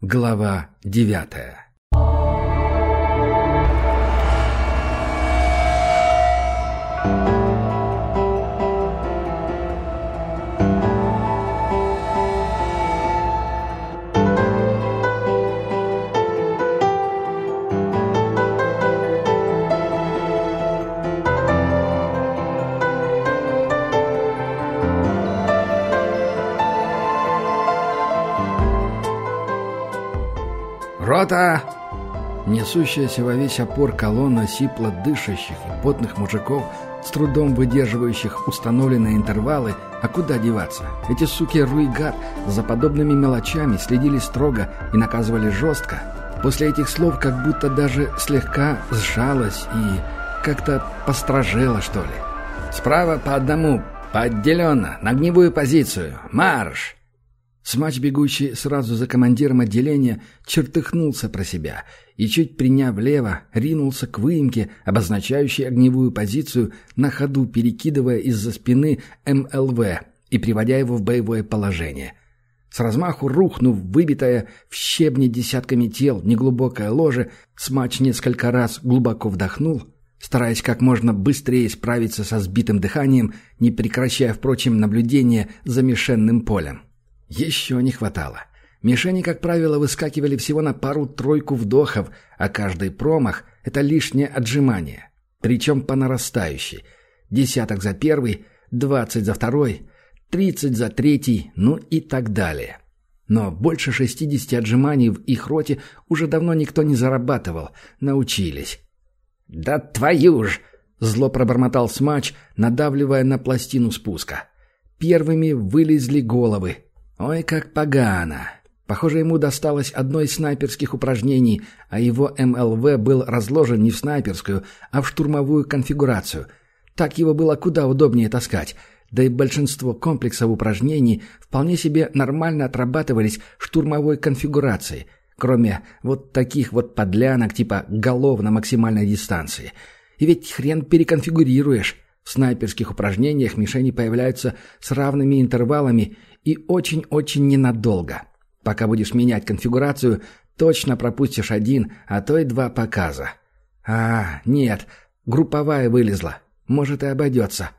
Глава девятая «Рота!» Несущаяся во весь опор колонна сипло дышащих и потных мужиков, с трудом выдерживающих установленные интервалы, а куда деваться? Эти суки Руигат за подобными мелочами следили строго и наказывали жестко. После этих слов как будто даже слегка сжалась и как-то постражела, что ли. «Справа по одному, по отделенно, на огневую позицию. Марш!» Смач, бегущий сразу за командиром отделения, чертыхнулся про себя и, чуть приняв влево, ринулся к выемке, обозначающей огневую позицию, на ходу перекидывая из-за спины МЛВ и приводя его в боевое положение. С размаху рухнув, выбитая в щебне десятками тел неглубокое ложе, Смач несколько раз глубоко вдохнул, стараясь как можно быстрее справиться со сбитым дыханием, не прекращая, впрочем, наблюдение за мишенным полем. Еще не хватало. Мишени, как правило, выскакивали всего на пару-тройку вдохов, а каждый промах — это лишнее отжимание. Причем по нарастающей. Десяток за первый, двадцать за второй, тридцать за третий, ну и так далее. Но больше шестидесяти отжиманий в их роте уже давно никто не зарабатывал, научились. «Да твою ж!» — зло пробормотал смач, надавливая на пластину спуска. Первыми вылезли головы, Ой, как погано. Похоже, ему досталось одно из снайперских упражнений, а его МЛВ был разложен не в снайперскую, а в штурмовую конфигурацию. Так его было куда удобнее таскать. Да и большинство комплексов упражнений вполне себе нормально отрабатывались штурмовой конфигурацией, кроме вот таких вот подлянок типа голов на максимальной дистанции. И ведь хрен переконфигурируешь. В снайперских упражнениях мишени появляются с равными интервалами и очень-очень ненадолго. Пока будешь менять конфигурацию, точно пропустишь один, а то и два показа. А, нет, групповая вылезла. Может и обойдется.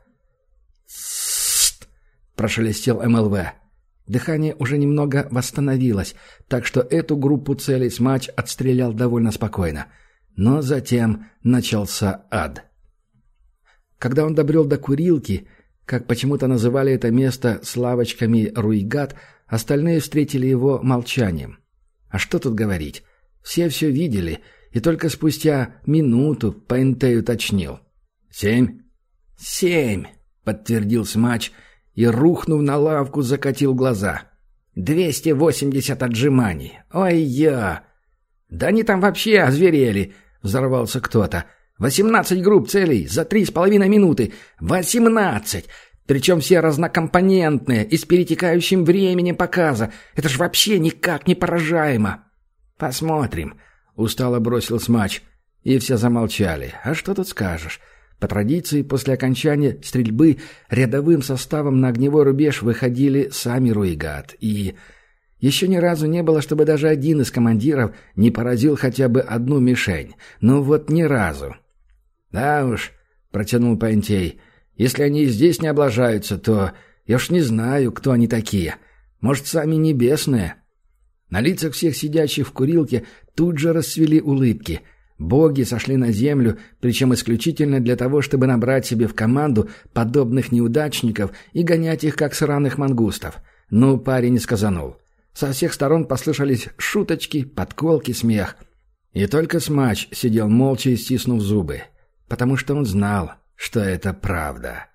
Прошелестел МЛВ. Дыхание уже немного восстановилось, так что эту группу целей смач отстрелял довольно спокойно. Но затем начался ад. Когда он добрел до курилки – как почему-то называли это место с лавочками Руигат, остальные встретили его молчанием. А что тут говорить? Все все видели, и только спустя минуту Пентей уточнил. «Семь?» «Семь!» — подтвердил Смач и, рухнув на лавку, закатил глаза. «Двести восемьдесят отжиманий! Ой-я!» «Да они там вообще озверели!» — взорвался кто-то. Восемнадцать групп целей за три с половиной минуты. Восемнадцать! Причем все разнокомпонентные и с перетекающим временем показа. Это ж вообще никак не поражаемо. Посмотрим. Устало бросил смач. И все замолчали. А что тут скажешь? По традиции, после окончания стрельбы рядовым составом на огневой рубеж выходили сами Руигат. И еще ни разу не было, чтобы даже один из командиров не поразил хотя бы одну мишень. Ну вот ни разу. «Да уж», — протянул Пантей, — «если они здесь не облажаются, то я уж не знаю, кто они такие. Может, сами небесные?» На лицах всех сидящих в курилке тут же расцвели улыбки. Боги сошли на землю, причем исключительно для того, чтобы набрать себе в команду подобных неудачников и гонять их, как сраных мангустов. Но парень сказанул. Со всех сторон послышались шуточки, подколки, смех. И только смач сидел молча и стиснув зубы потому что он знал, что это правда.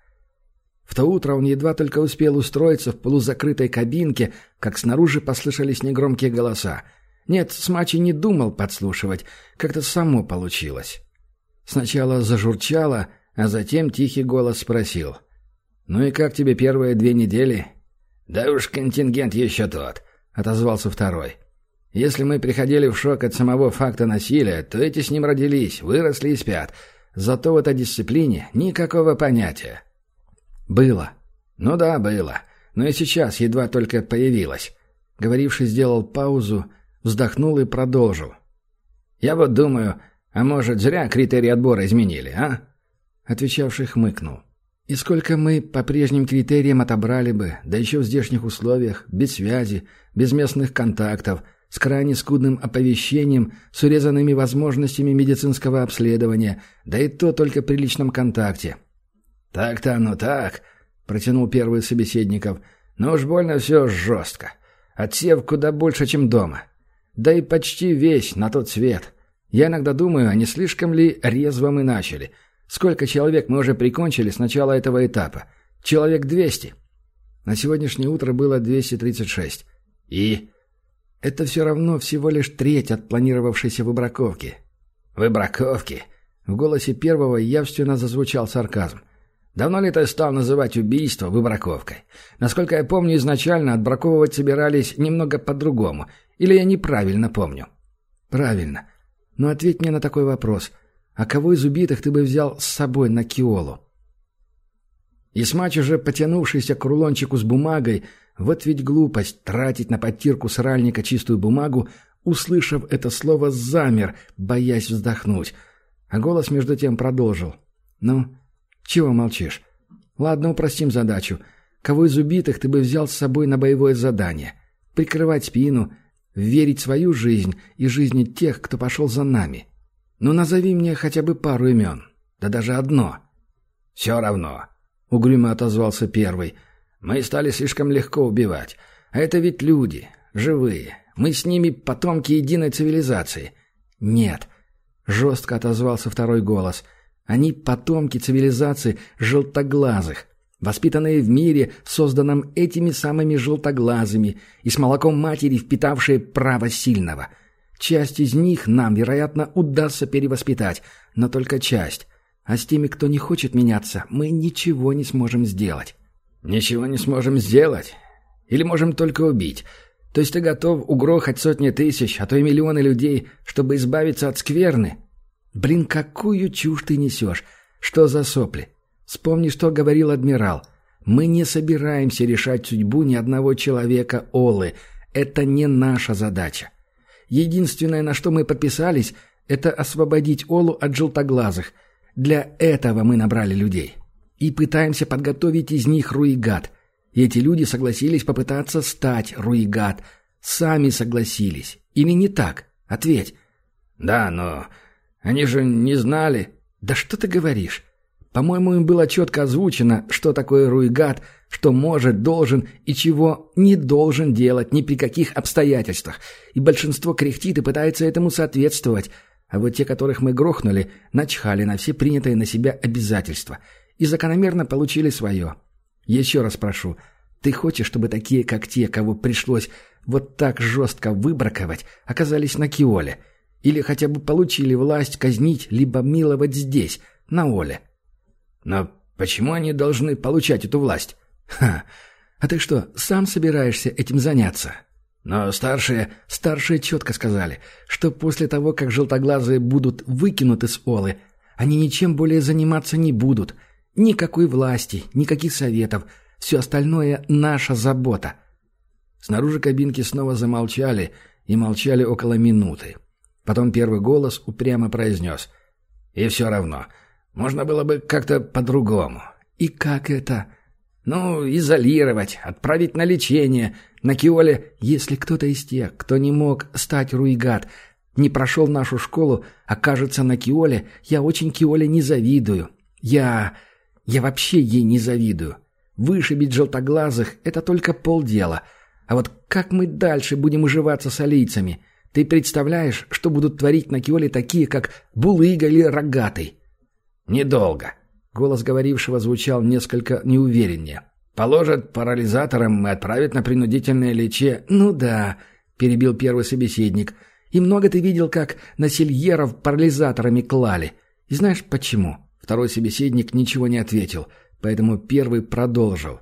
В то утро он едва только успел устроиться в полузакрытой кабинке, как снаружи послышались негромкие голоса. Нет, Смачи не думал подслушивать, как-то само получилось. Сначала зажурчало, а затем тихий голос спросил. «Ну и как тебе первые две недели?» «Да уж контингент еще тот», — отозвался второй. «Если мы приходили в шок от самого факта насилия, то эти с ним родились, выросли и спят». Зато в этой дисциплине никакого понятия. Было. Ну да, было. Но и сейчас едва только появилось. Говоривший сделал паузу, вздохнул и продолжил. «Я вот думаю, а может, зря критерии отбора изменили, а?» Отвечавший хмыкнул. «И сколько мы по прежним критериям отобрали бы, да еще в здешних условиях, без связи, без местных контактов, с крайне скудным оповещением, с урезанными возможностями медицинского обследования, да и то только при личном контакте». «Так-то оно так», — протянул первый собеседников, — «но уж больно все жестко. Отсев куда больше, чем дома. Да и почти весь на тот свет. Я иногда думаю, а не слишком ли резво мы начали. Сколько человек мы уже прикончили с начала этого этапа? Человек 200. На сегодняшнее утро было 236. И... Это все равно всего лишь треть от планировавшейся выбраковки. Выбраковки? В голосе первого явственно зазвучал сарказм. Давно ли ты стал называть убийство выбраковкой? Насколько я помню, изначально отбраковывать собирались немного по-другому. Или я неправильно помню? Правильно. Но ответь мне на такой вопрос. А кого из убитых ты бы взял с собой на Киолу? Исмач, уже потянувшийся к рулончику с бумагой, вот ведь глупость тратить на подтирку сральника чистую бумагу, услышав это слово, замер, боясь вздохнуть. А голос между тем продолжил. «Ну, чего молчишь? Ладно, упростим задачу. Кого из убитых ты бы взял с собой на боевое задание? Прикрывать спину, верить свою жизнь и жизни тех, кто пошел за нами. Ну, назови мне хотя бы пару имен. Да даже одно. Все равно. Угрюмо отозвался первый. Мы стали слишком легко убивать. А это ведь люди, живые. Мы с ними потомки единой цивилизации. Нет. Жестко отозвался второй голос — они потомки цивилизации желтоглазых, воспитанные в мире, созданном этими самыми желтоглазыми и с молоком матери впитавшие право сильного. Часть из них нам, вероятно, удастся перевоспитать, но только часть. А с теми, кто не хочет меняться, мы ничего не сможем сделать. Ничего не сможем сделать? Или можем только убить? То есть ты готов угрохать сотни тысяч, а то и миллионы людей, чтобы избавиться от скверны? «Блин, какую чушь ты несешь! Что за сопли? Вспомни, что говорил адмирал. Мы не собираемся решать судьбу ни одного человека Олы. Это не наша задача. Единственное, на что мы подписались, это освободить Олу от желтоглазых. Для этого мы набрали людей. И пытаемся подготовить из них руигат. И эти люди согласились попытаться стать руигат. Сами согласились. Или не так? Ответь. «Да, но они же не знали. Да что ты говоришь? По-моему, им было четко озвучено, что такое руигат, что может, должен и чего не должен делать ни при каких обстоятельствах. И большинство кряхтит и пытается этому соответствовать. А вот те, которых мы грохнули, начхали на все принятые на себя обязательства. И закономерно получили свое. Еще раз прошу, ты хочешь, чтобы такие, как те, кого пришлось вот так жестко выбраковать, оказались на Киоле – или хотя бы получили власть казнить либо миловать здесь, на Оле. Но почему они должны получать эту власть? Ха! А ты что, сам собираешься этим заняться? Но старшие, старшие четко сказали, что после того, как желтоглазые будут выкинуты с Олы, они ничем более заниматься не будут. Никакой власти, никаких советов. Все остальное — наша забота. Снаружи кабинки снова замолчали, и молчали около минуты. Потом первый голос упрямо произнес. «И все равно. Можно было бы как-то по-другому». «И как это?» «Ну, изолировать, отправить на лечение. На Киоле, если кто-то из тех, кто не мог стать руигат, не прошел нашу школу, окажется на Киоле, я очень Киоле не завидую. Я... я вообще ей не завидую. Вышибить желтоглазых — это только полдела. А вот как мы дальше будем уживаться с алийцами?» Ты представляешь, что будут творить на Киоле такие, как Булыга или Рогатый?» «Недолго», — голос говорившего звучал несколько неувереннее. «Положат парализатором и отправят на принудительное лечение». «Ну да», — перебил первый собеседник. «И много ты видел, как насильеров парализаторами клали. И знаешь почему?» Второй собеседник ничего не ответил, поэтому первый продолжил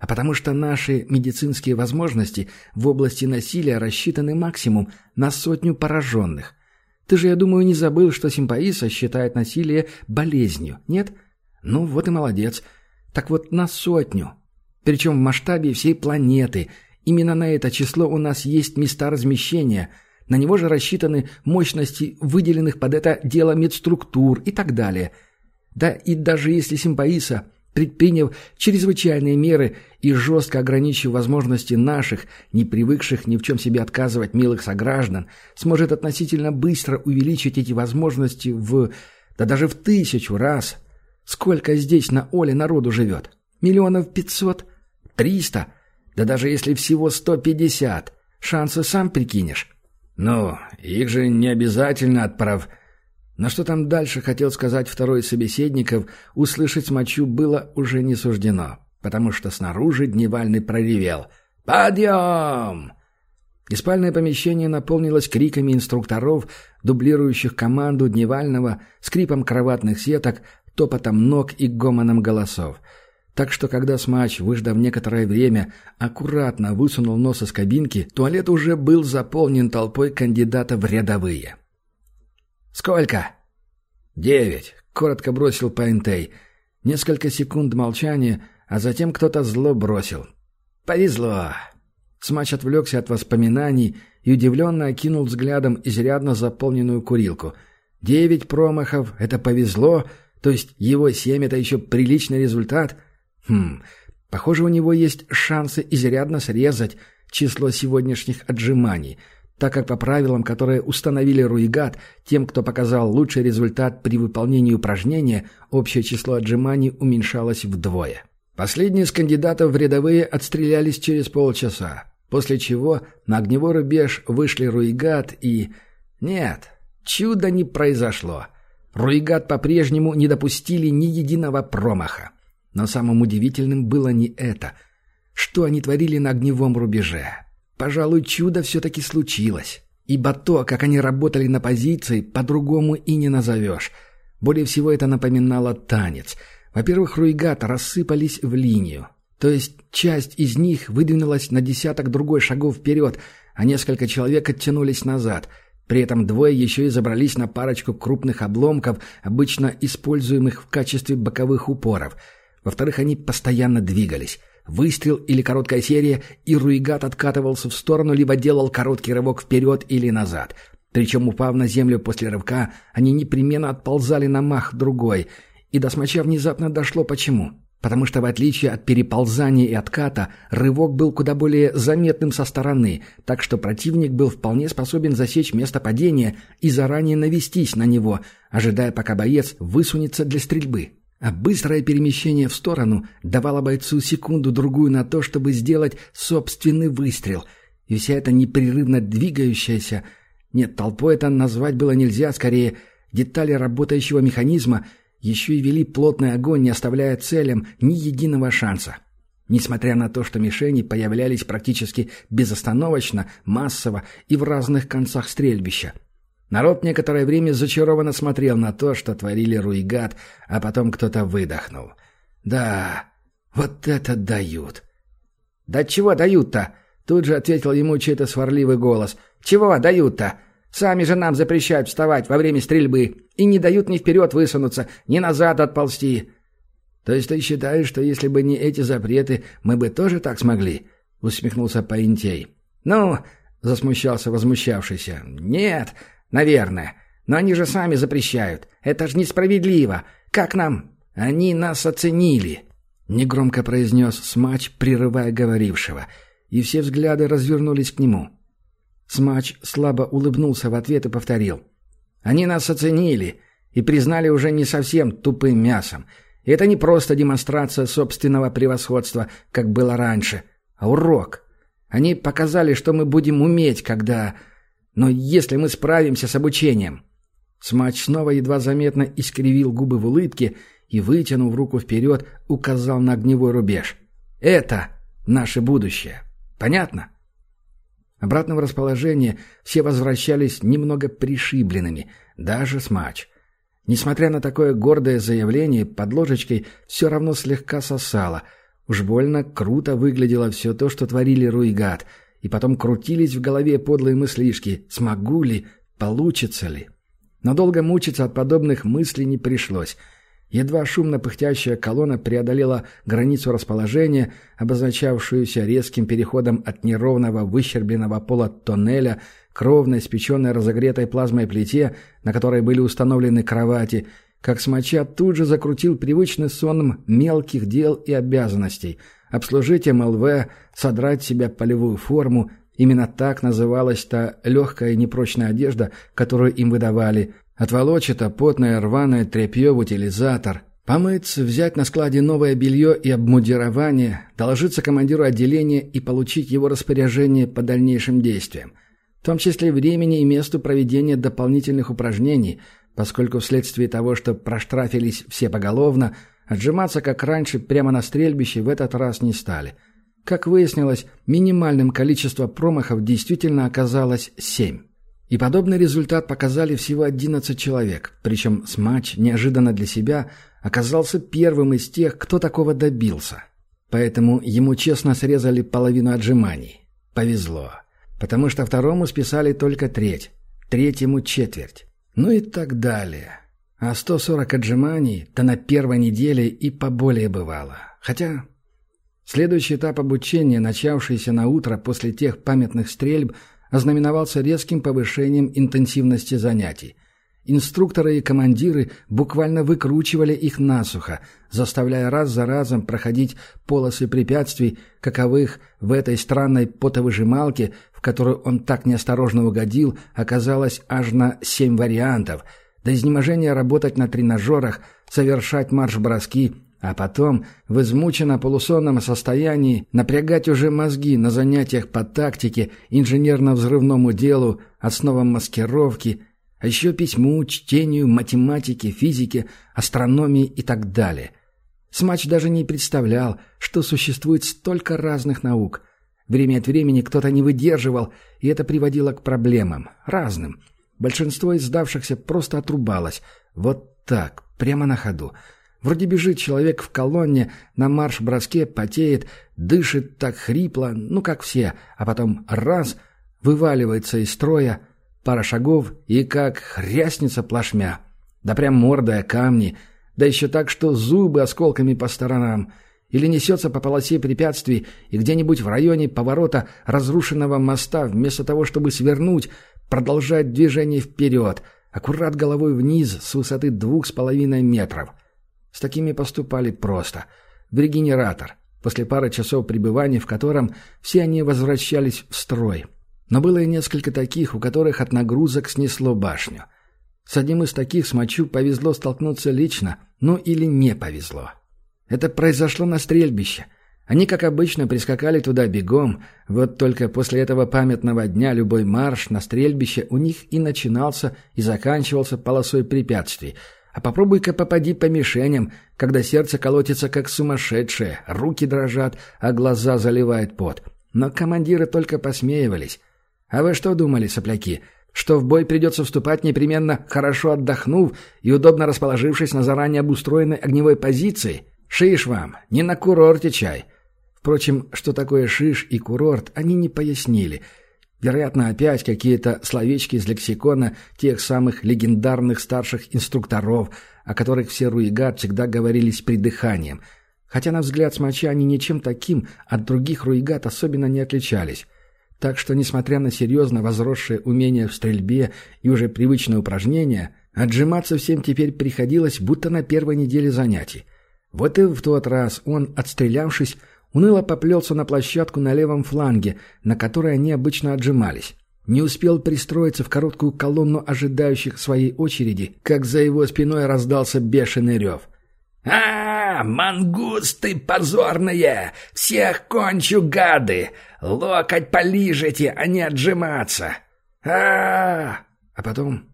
а потому что наши медицинские возможности в области насилия рассчитаны максимум на сотню пораженных. Ты же, я думаю, не забыл, что Симпаиса считает насилие болезнью, нет? Ну, вот и молодец. Так вот, на сотню. Причем в масштабе всей планеты. Именно на это число у нас есть места размещения. На него же рассчитаны мощности выделенных под это дело медструктур и так далее. Да и даже если Симпаиса, предприняв чрезвычайные меры и жестко ограничив возможности наших, не привыкших ни в чем себе отказывать милых сограждан, сможет относительно быстро увеличить эти возможности в... да даже в тысячу раз. Сколько здесь на Оле народу живет? Миллионов пятьсот? Триста? Да даже если всего сто пятьдесят. Шансы сам прикинешь. «Ну, их же не обязательно отправ...» Но что там дальше хотел сказать второй собеседников, услышать мочу было уже не суждено, потому что снаружи Дневальный проревел «Подъем!». И спальное помещение наполнилось криками инструкторов, дублирующих команду Дневального, скрипом кроватных сеток, топотом ног и гомоном голосов – так что, когда Смач, выждав некоторое время, аккуратно высунул нос из кабинки, туалет уже был заполнен толпой кандидатов в рядовые. «Сколько?» «Девять», — коротко бросил Пайнтей. Несколько секунд молчания, а затем кто-то зло бросил. «Повезло». Смач отвлекся от воспоминаний и удивленно окинул взглядом изрядно заполненную курилку. «Девять промахов — это повезло, то есть его семь — это еще приличный результат?» Хм, похоже, у него есть шансы изрядно срезать число сегодняшних отжиманий, так как по правилам, которые установили Руигат, тем, кто показал лучший результат при выполнении упражнения, общее число отжиманий уменьшалось вдвое. Последние из кандидатов в рядовые отстрелялись через полчаса, после чего на огневой рубеж вышли Руигат и... Нет, чуда не произошло. Руигат по-прежнему не допустили ни единого промаха. Но самым удивительным было не это. Что они творили на огневом рубеже? Пожалуй, чудо все-таки случилось. Ибо то, как они работали на позиции, по-другому и не назовешь. Более всего это напоминало танец. Во-первых, руигаты рассыпались в линию. То есть часть из них выдвинулась на десяток другой шагов вперед, а несколько человек оттянулись назад. При этом двое еще и забрались на парочку крупных обломков, обычно используемых в качестве боковых упоров – во-вторых, они постоянно двигались. Выстрел или короткая серия, и Руигат откатывался в сторону, либо делал короткий рывок вперед или назад. Причем, упав на землю после рывка, они непременно отползали на мах другой. И до смоча внезапно дошло почему. Потому что, в отличие от переползания и отката, рывок был куда более заметным со стороны, так что противник был вполне способен засечь место падения и заранее навестись на него, ожидая, пока боец высунется для стрельбы. А быстрое перемещение в сторону давало бойцу секунду-другую на то, чтобы сделать собственный выстрел. И вся эта непрерывно двигающаяся... Нет, толпой это назвать было нельзя, скорее, детали работающего механизма еще и вели плотный огонь, не оставляя целям ни единого шанса. Несмотря на то, что мишени появлялись практически безостановочно, массово и в разных концах стрельбища. Народ некоторое время зачарованно смотрел на то, что творили Руигат, а потом кто-то выдохнул. «Да, вот это дают!» «Да чего дают-то?» Тут же ответил ему чей-то сварливый голос. «Чего дают-то? Сами же нам запрещают вставать во время стрельбы и не дают ни вперед высунуться, ни назад отползти». «То есть ты считаешь, что если бы не эти запреты, мы бы тоже так смогли?» — усмехнулся Паинтей. «Ну...» — засмущался возмущавшийся. «Нет, «Наверное. Но они же сами запрещают. Это ж несправедливо. Как нам...» «Они нас оценили», — негромко произнес Смач, прерывая говорившего, и все взгляды развернулись к нему. Смач слабо улыбнулся в ответ и повторил. «Они нас оценили и признали уже не совсем тупым мясом. И это не просто демонстрация собственного превосходства, как было раньше, а урок. Они показали, что мы будем уметь, когда... Но если мы справимся с обучением...» Смач снова едва заметно искривил губы в улыбке и, вытянув руку вперед, указал на огневой рубеж. «Это наше будущее. Понятно?» Обратно в расположение все возвращались немного пришибленными, даже Смач. Несмотря на такое гордое заявление, под ложечкой все равно слегка сосало. Уж больно круто выглядело все то, что творили Руигат — и потом крутились в голове подлые мыслишки «смогу ли?», «получится ли?». Но долго мучиться от подобных мыслей не пришлось. Едва шумно пыхтящая колонна преодолела границу расположения, обозначавшуюся резким переходом от неровного выщербленного пола тоннеля к ровной, спеченной разогретой плазмой плите, на которой были установлены кровати, как смоча тут же закрутил привычный сон мелких дел и обязанностей. Обслужить МЛВ, содрать себя полевую форму, именно так называлась та легкая и непрочная одежда, которую им выдавали, отволочь это потное рваное тряпье в утилизатор, помыться, взять на складе новое белье и обмундирование, доложиться командиру отделения и получить его распоряжение по дальнейшим действиям, в том числе времени и месту проведения дополнительных упражнений – поскольку вследствие того, что проштрафились все поголовно, отжиматься, как раньше, прямо на стрельбище в этот раз не стали. Как выяснилось, минимальным количество промахов действительно оказалось семь. И подобный результат показали всего 11 человек, причем Смач неожиданно для себя оказался первым из тех, кто такого добился. Поэтому ему честно срезали половину отжиманий. Повезло. Потому что второму списали только треть, третьему четверть. Ну и так далее. А 140 отжиманий-то на первой неделе и поболее бывало. Хотя следующий этап обучения, начавшийся на утро после тех памятных стрельб, ознаменовался резким повышением интенсивности занятий. Инструкторы и командиры буквально выкручивали их насухо, заставляя раз за разом проходить полосы препятствий, каковых в этой странной потовыжималке в которую он так неосторожно угодил, оказалось аж на семь вариантов. До изнеможения работать на тренажерах, совершать марш-броски, а потом в измученно полусонном состоянии напрягать уже мозги на занятиях по тактике, инженерно-взрывному делу, основам маскировки, а еще письму, чтению, математике, физике, астрономии и так далее. Смач даже не представлял, что существует столько разных наук – Время от времени кто-то не выдерживал, и это приводило к проблемам. Разным. Большинство из сдавшихся просто отрубалось. Вот так, прямо на ходу. Вроде бежит человек в колонне, на марш-броске потеет, дышит так хрипло, ну как все, а потом раз — вываливается из строя, пара шагов и как хряснется плашмя. Да прям мордая камни, да еще так, что зубы осколками по сторонам — или несется по полосе препятствий и где-нибудь в районе поворота разрушенного моста, вместо того, чтобы свернуть, продолжает движение вперед, аккурат головой вниз с высоты двух с половиной метров. С такими поступали просто. В регенератор, после пары часов пребывания в котором все они возвращались в строй. Но было и несколько таких, у которых от нагрузок снесло башню. С одним из таких смочу повезло столкнуться лично, ну или не повезло. Это произошло на стрельбище. Они, как обычно, прискакали туда бегом, вот только после этого памятного дня любой марш на стрельбище у них и начинался и заканчивался полосой препятствий. А попробуй-ка попади по мишеням, когда сердце колотится как сумасшедшее, руки дрожат, а глаза заливает пот. Но командиры только посмеивались. А вы что думали, сопляки, что в бой придется вступать непременно хорошо отдохнув и удобно расположившись на заранее обустроенной огневой позиции? Шиш вам, не на курорте чай. Впрочем, что такое шиш и курорт, они не пояснили. Вероятно, опять какие-то словечки из лексикона тех самых легендарных старших инструкторов, о которых все руигат всегда говорили с придыханием. Хотя, на взгляд смоча, они ничем таким от других руигат особенно не отличались. Так что, несмотря на серьезно возросшее умение в стрельбе и уже привычные упражнения, отжиматься всем теперь приходилось будто на первой неделе занятий. Вот и в тот раз он, отстрелявшись, уныло поплелся на площадку на левом фланге, на которой они обычно отжимались. Не успел пристроиться в короткую колонну ожидающих своей очереди, как за его спиной раздался бешеный рев. «А, мангусты позорные! Всех кончу, гады! Локоть полижите, а не отжиматься! а А потом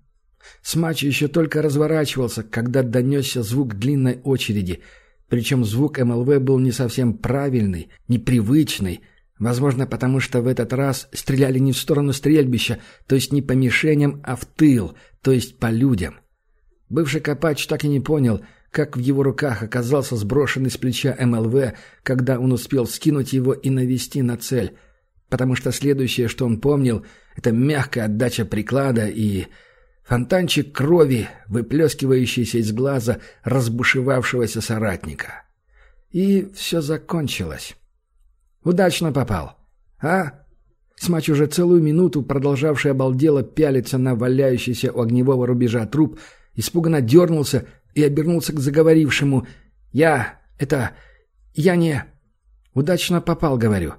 Смач еще только разворачивался, когда донесся звук длинной очереди — причем звук МЛВ был не совсем правильный, непривычный, возможно, потому что в этот раз стреляли не в сторону стрельбища, то есть не по мишеням, а в тыл, то есть по людям. Бывший Копач так и не понял, как в его руках оказался сброшенный с плеча МЛВ, когда он успел скинуть его и навести на цель, потому что следующее, что он помнил, это мягкая отдача приклада и Фонтанчик крови, выплескивающийся из глаза разбушевавшегося соратника. И все закончилось. Удачно попал. А? Смач уже целую минуту, продолжавший обалдело пялиться на валяющийся у огневого рубежа труп, испуганно дернулся и обернулся к заговорившему. «Я... это... я не...» «Удачно попал, говорю».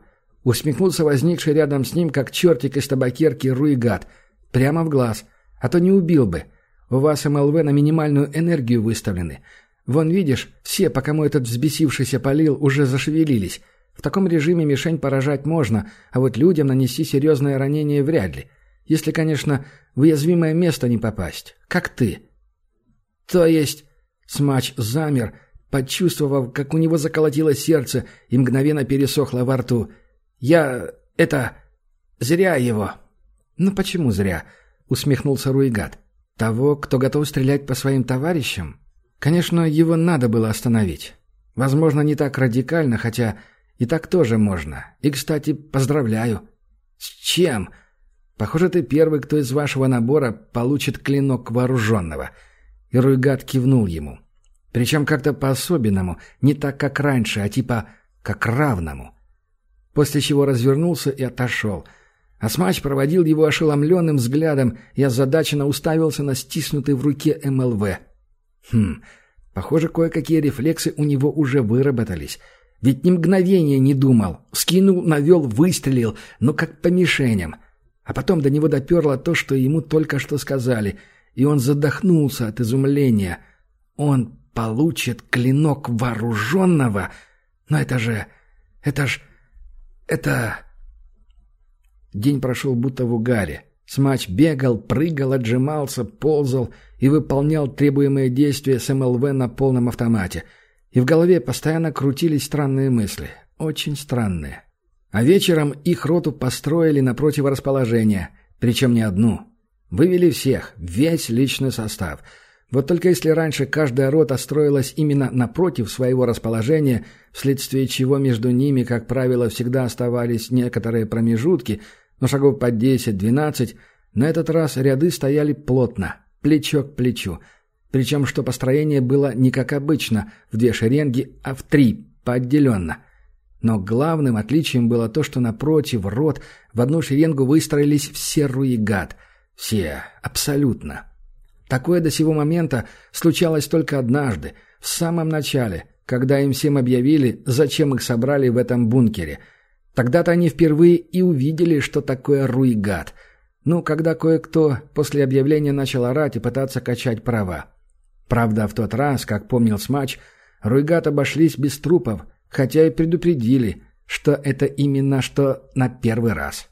Усмехнулся возникший рядом с ним, как чертик из табакерки, руигат. Прямо в глаз. А то не убил бы. У вас МЛВ на минимальную энергию выставлены. Вон, видишь, все, по кому этот взбесившийся полил, уже зашевелились. В таком режиме мишень поражать можно, а вот людям нанести серьезное ранение вряд ли. Если, конечно, в уязвимое место не попасть. Как ты. То есть... Смач замер, почувствовав, как у него заколотилось сердце и мгновенно пересохло во рту. «Я... это... зря его». «Ну почему зря?» — усмехнулся Руигат. «Того, кто готов стрелять по своим товарищам?» Конечно, его надо было остановить. Возможно, не так радикально, хотя и так тоже можно. И, кстати, поздравляю. С чем? Похоже, ты первый, кто из вашего набора получит клинок вооруженного. И Руйгат кивнул ему. Причем как-то по-особенному, не так, как раньше, а типа как равному. После чего развернулся и отошел. Асмач проводил его ошеломленным взглядом и озадаченно уставился на стиснутый в руке МЛВ. Хм, похоже, кое-какие рефлексы у него уже выработались. Ведь ни мгновения не думал. Скинул, навел, выстрелил, но как по мишеням. А потом до него доперло то, что ему только что сказали, и он задохнулся от изумления. Он получит клинок вооруженного? Но это же... это ж... это... День прошел будто в угаре. Смач бегал, прыгал, отжимался, ползал и выполнял требуемые действия с МЛВ на полном автомате. И в голове постоянно крутились странные мысли. Очень странные. А вечером их роту построили на противорасположение. Причем не одну. Вывели всех, весь личный состав. Вот только если раньше каждая рота строилась именно напротив своего расположения, вследствие чего между ними, как правило, всегда оставались некоторые промежутки – но шагов по 10-12, на этот раз ряды стояли плотно, плечо к плечу. Причем, что построение было не как обычно, в две шеренги, а в три, поотделенно. Но главным отличием было то, что напротив рот в одну шеренгу выстроились все руигат. Все, абсолютно. Такое до сего момента случалось только однажды, в самом начале, когда им всем объявили, зачем их собрали в этом бункере – Тогда-то они впервые и увидели, что такое руигат. Ну, когда кое-кто после объявления начал орать и пытаться качать права. Правда, в тот раз, как помнил Смач, руигат обошлись без трупов, хотя и предупредили, что это именно что на первый раз.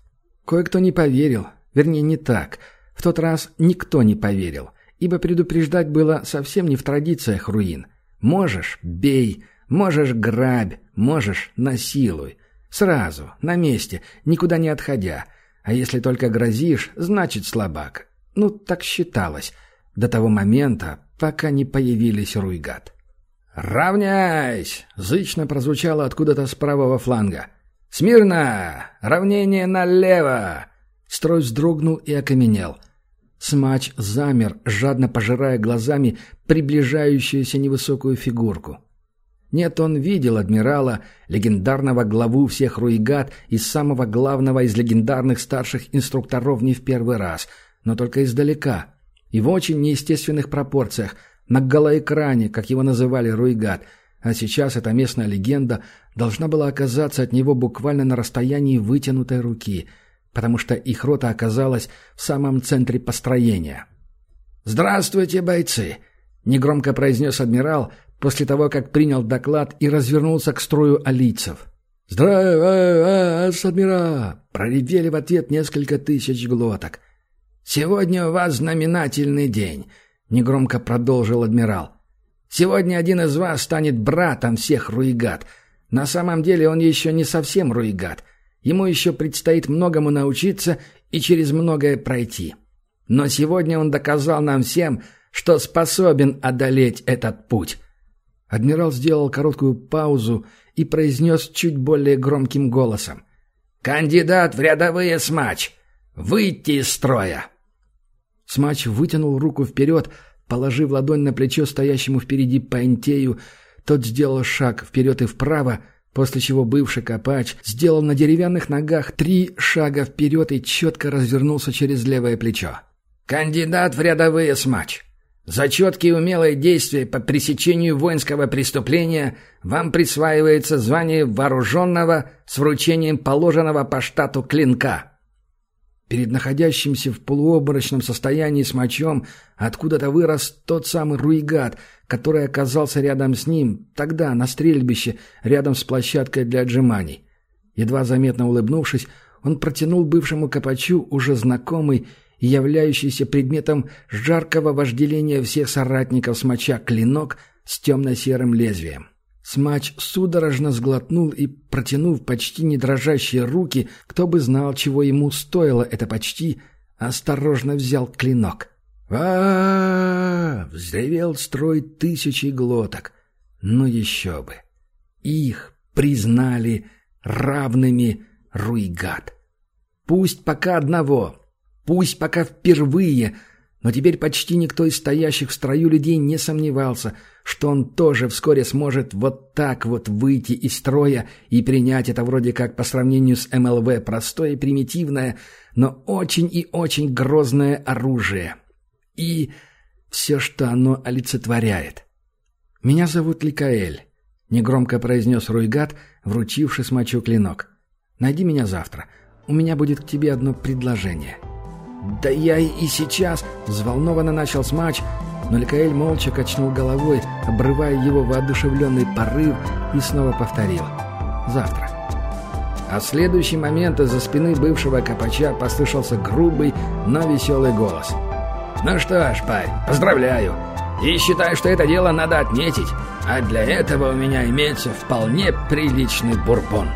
Кое-кто не поверил, вернее, не так. В тот раз никто не поверил, ибо предупреждать было совсем не в традициях руин. Можешь – бей, можешь – грабь, можешь – насилуй. Сразу, на месте, никуда не отходя. А если только грозишь, значит слабак. Ну, так считалось. До того момента, пока не появились Руйгат. «Равняйсь!» — зычно прозвучало откуда-то с правого фланга. «Смирно! Равнение налево!» Строй вздрогнул и окаменел. Смач замер, жадно пожирая глазами приближающуюся невысокую фигурку. Нет, он видел адмирала, легендарного главу всех руигат и самого главного из легендарных старших инструкторов не в первый раз, но только издалека. И в очень неестественных пропорциях, на голоэкране, как его называли руигат, а сейчас эта местная легенда должна была оказаться от него буквально на расстоянии вытянутой руки, потому что их рота оказалась в самом центре построения. «Здравствуйте, бойцы!» — негромко произнес адмирал — после того, как принял доклад и развернулся к строю алийцев. «Здравия, адмира!» — проревели в ответ несколько тысяч глоток. «Сегодня у вас знаменательный день», — негромко продолжил адмирал. «Сегодня один из вас станет братом всех руигат. На самом деле он еще не совсем руигат. Ему еще предстоит многому научиться и через многое пройти. Но сегодня он доказал нам всем, что способен одолеть этот путь. Адмирал сделал короткую паузу и произнес чуть более громким голосом. «Кандидат в рядовые смач! Выйти из строя!» Смач вытянул руку вперед, положив ладонь на плечо стоящему впереди Паэнтею. Тот сделал шаг вперед и вправо, после чего бывший копач сделал на деревянных ногах три шага вперед и четко развернулся через левое плечо. «Кандидат в рядовые смач. За четкие умелые действия по пресечению воинского преступления вам присваивается звание вооруженного с вручением положенного по штату клинка». Перед находящимся в полуобморочном состоянии с мочом откуда-то вырос тот самый Руигат, который оказался рядом с ним, тогда, на стрельбище, рядом с площадкой для отжиманий. Едва заметно улыбнувшись, он протянул бывшему Капачу уже знакомый и являющийся предметом жаркого вожделения всех соратников смоча клинок с темно-серым лезвием. Смач судорожно сглотнул и, протянув почти не дрожащие руки, кто бы знал, чего ему стоило это почти, осторожно взял клинок. а, взревел строй тысячи глоток. Но еще бы! Их признали равными Руигат. Пусть пока одного, пусть пока впервые — но теперь почти никто из стоящих в строю людей не сомневался, что он тоже вскоре сможет вот так вот выйти из строя и принять это вроде как по сравнению с МЛВ простое и примитивное, но очень и очень грозное оружие. И все, что оно олицетворяет. «Меня зовут Ликаэль», — негромко произнес Руйгат, вручивший смочу клинок. «Найди меня завтра. У меня будет к тебе одно предложение». «Да я и сейчас!» — взволнованно начал смач, но Ликаэль молча качнул головой, обрывая его воодушевленный порыв, и снова повторил. «Завтра». А в следующий момент из-за спины бывшего копача послышался грубый, но веселый голос. «Ну что ж, парень, поздравляю! И считаю, что это дело надо отметить, а для этого у меня имеется вполне приличный бурбон».